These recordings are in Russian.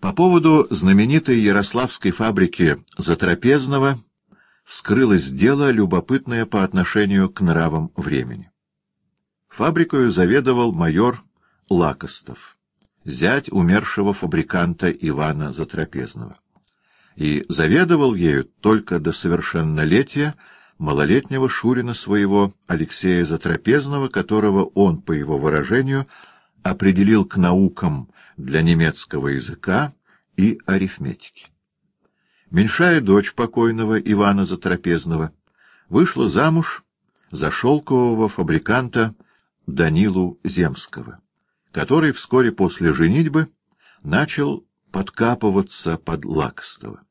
По поводу знаменитой ярославской фабрики Затрапезного вскрылось дело, любопытное по отношению к нравам времени. Фабрикою заведовал майор Лакостов, зять умершего фабриканта Ивана Затрапезного. И заведовал ею только до совершеннолетия малолетнего Шурина своего Алексея Затрапезного, которого он, по его выражению, определил к наукам для немецкого языка и арифметики. Меньшая дочь покойного Ивана Затрапезного вышла замуж за шелкового фабриканта Данилу Земского, который вскоре после женитьбы начал подкапываться под Лакостова.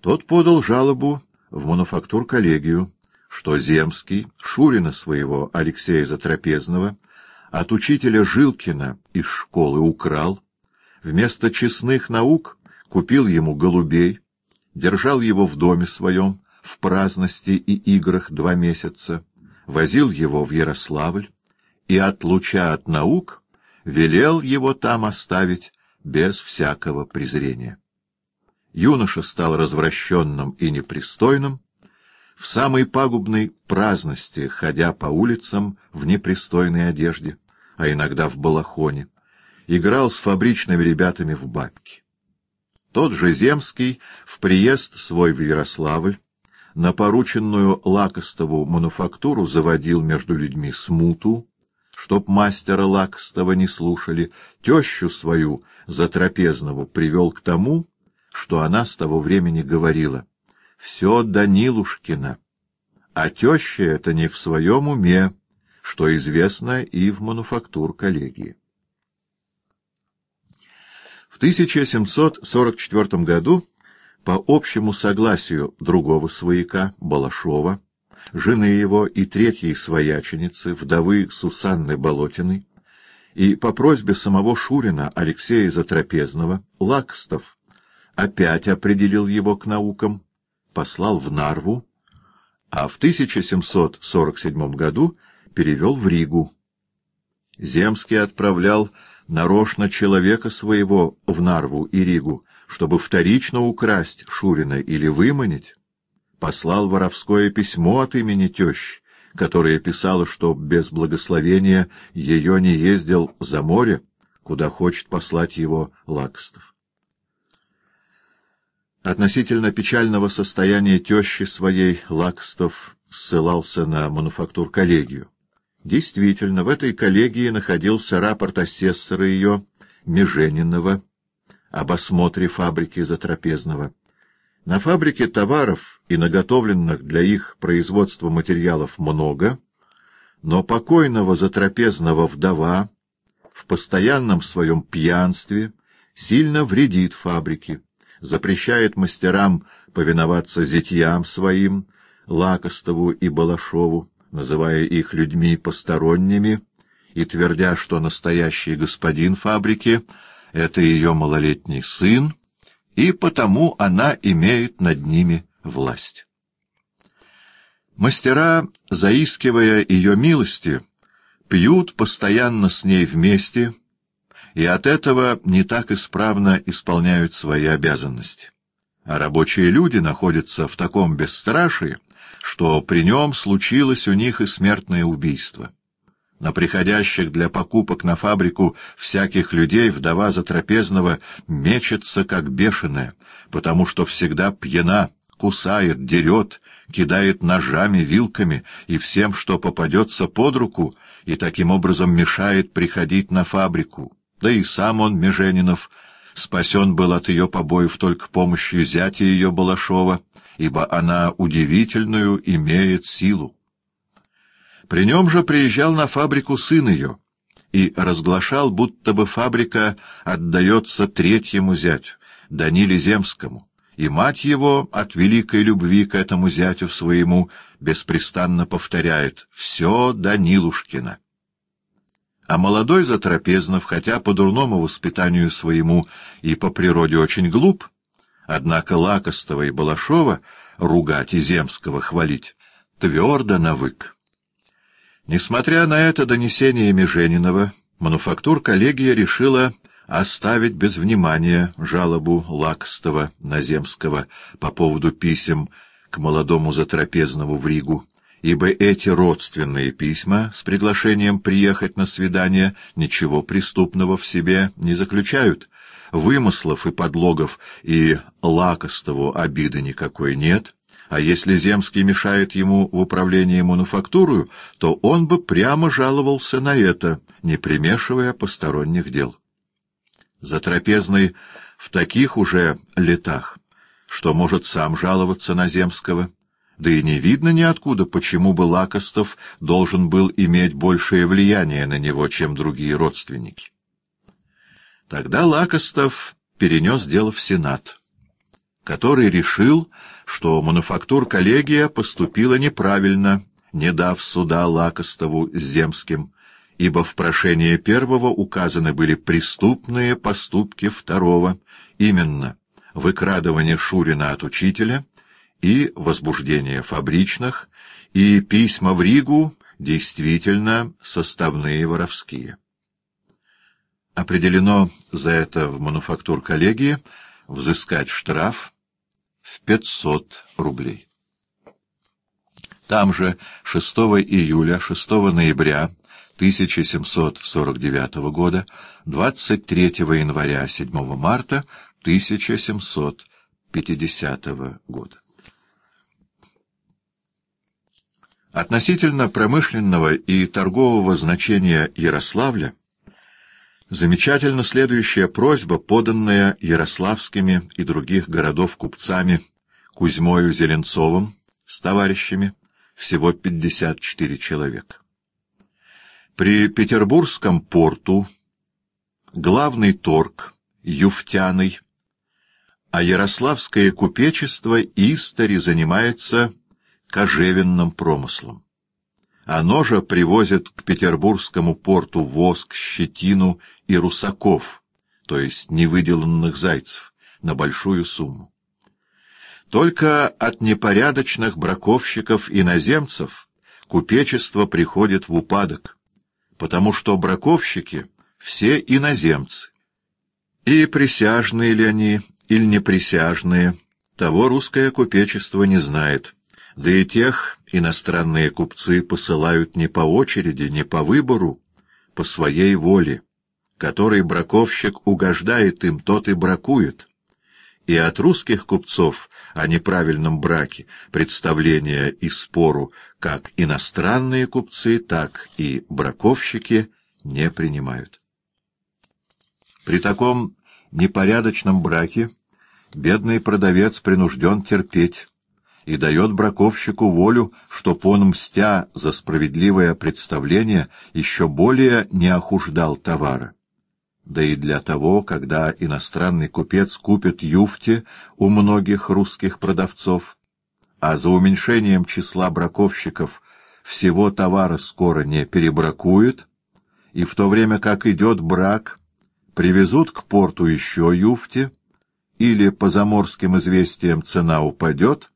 Тот подал жалобу в мануфактур-коллегию, что Земский, Шурина своего Алексея Затрапезного, от учителя Жилкина из школы украл, вместо честных наук купил ему голубей, держал его в доме своем, в праздности и играх два месяца, возил его в Ярославль и от луча от наук велел его там оставить без всякого презрения. Юноша стал развращенным и непристойным, в самой пагубной праздности, ходя по улицам в непристойной одежде, а иногда в балахоне, играл с фабричными ребятами в бабки. Тот же Земский в приезд свой в Ярославль на порученную Лакостову мануфактуру заводил между людьми смуту, чтоб мастера Лакостова не слушали, тещу свою Затрапезнову привел к тому, что она с того времени говорила «Все Данилушкина, а теща это не в своем уме, что известно и в мануфактур коллегии». В 1744 году по общему согласию другого свояка, Балашова, жены его и третьей свояченицы, вдовы Сусанны Болотиной, и по просьбе самого Шурина Алексея Затрапезного, Лакстов опять определил его к наукам, послал в Нарву, а в 1747 году перевел в Ригу. Земский отправлял нарочно человека своего в Нарву и Ригу, чтобы вторично украсть Шурина или выманить, послал воровское письмо от имени тещи, которое писало, что без благословения ее не ездил за море, куда хочет послать его Лакстов. Относительно печального состояния тещи своей Лакстов ссылался на мануфактур-коллегию. Действительно, в этой коллегии находился рапорт асессора ее, Меженинова, об осмотре фабрики Затрапезного. На фабрике товаров и наготовленных для их производства материалов много, но покойного Затрапезного вдова в постоянном своем пьянстве сильно вредит фабрике, запрещает мастерам повиноваться зятьям своим, Лакостову и Балашову, называя их людьми посторонними и твердя, что настоящий господин фабрики — это ее малолетний сын, и потому она имеет над ними власть. Мастера, заискивая ее милости, пьют постоянно с ней вместе и от этого не так исправно исполняют свои обязанности. А рабочие люди находятся в таком бесстрашии, что при нем случилось у них и смертное убийство. На приходящих для покупок на фабрику всяких людей вдова Затрапезного мечется, как бешеная, потому что всегда пьяна, кусает, дерет, кидает ножами, вилками и всем, что попадется под руку, и таким образом мешает приходить на фабрику. Да и сам он, Меженинов, спасен был от ее побоев только помощью зятя ее Балашова, ибо она удивительную имеет силу. При нем же приезжал на фабрику сын ее и разглашал, будто бы фабрика отдается третьему зятю, Даниле Земскому, и мать его от великой любви к этому зятю своему беспрестанно повторяет «Все Данилушкина». А молодой Затрапезнов, хотя по дурному воспитанию своему и по природе очень глуп, однако Лакостова и Балашова ругать и Земского хвалить твердо навык. Несмотря на это донесение Меженинова, мануфактур-коллегия решила оставить без внимания жалобу Лакстова Наземского по поводу писем к молодому затрапезному в Ригу, ибо эти родственные письма с приглашением приехать на свидание ничего преступного в себе не заключают, вымыслов и подлогов и Лакостову обиды никакой нет, а если Земский мешает ему в управлении мануфактурою, то он бы прямо жаловался на это, не примешивая посторонних дел. Затрапезный в таких уже летах, что может сам жаловаться на Земского, да и не видно ниоткуда, почему бы Лакостов должен был иметь большее влияние на него, чем другие родственники. Тогда Лакостов перенес дело в Сенат который решил, что мануфактур-коллегия поступила неправильно, не дав суда Лакостову Земским, ибо в прошении первого указаны были преступные поступки второго, именно выкрадывание Шурина от учителя и возбуждение фабричных, и письма в Ригу действительно составные воровские. Определено за это в мануфактур-коллегии взыскать штраф в 500 рублей. Там же 6 июля, 6 ноября 1749 года, 23 января, 7 марта 1750 года. Относительно промышленного и торгового значения Ярославля Замечательно следующая просьба, поданная ярославскими и других городов купцами Кузьмою Зеленцовым с товарищами, всего 54 человека. При Петербургском порту главный торг Юфтяный, а Ярославское купечество Истори занимается кожевенным промыслом. Оно же привозит к петербургскому порту воск, щетину и русаков, то есть невыделанных зайцев, на большую сумму. Только от непорядочных браковщиков-иноземцев купечество приходит в упадок, потому что браковщики — все иноземцы. И присяжные ли они, или неприсяжные, того русское купечество не знает, да и тех иностранные купцы посылают не по очереди, не по выбору, по своей воле. Который браковщик угождает им, тот и бракует. И от русских купцов о неправильном браке представления и спору как иностранные купцы, так и браковщики не принимают. При таком непорядочном браке бедный продавец принужден терпеть, и дает браковщику волю, чтоб он, мстя за справедливое представление, еще более не охуждал товара. Да и для того, когда иностранный купец купит юфти у многих русских продавцов, а за уменьшением числа браковщиков всего товара скоро не перебракует, и в то время как идет брак, привезут к порту еще юфти, или по заморским известиям цена упадет,